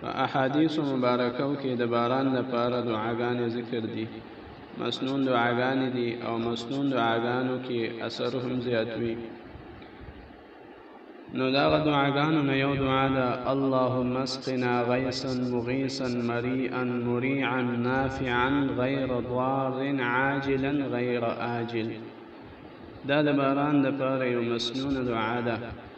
په احادیث مبارکو کې د باران لپاره دعاګانې ذکر دي مسنون دعاګانې دي او مسنون دعاګانو کې اثر هم زیات وي نو دا دعاګانو نه یو دعا ده اللهم اسقنا غیثا مغیثا مریئا مریعا نافعا غیر ضار عاجلا غیر آجل دا د باران د پاره یو مسنون دعا ده